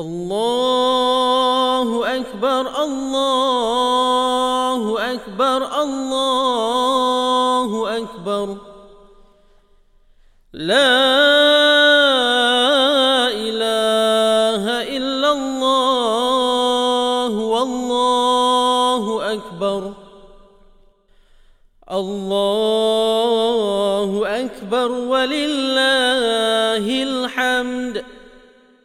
الله أكبر الله أكبر الله أكبر. لا إله إلا الله والله أكبر. الله أكبر ولله الحمد.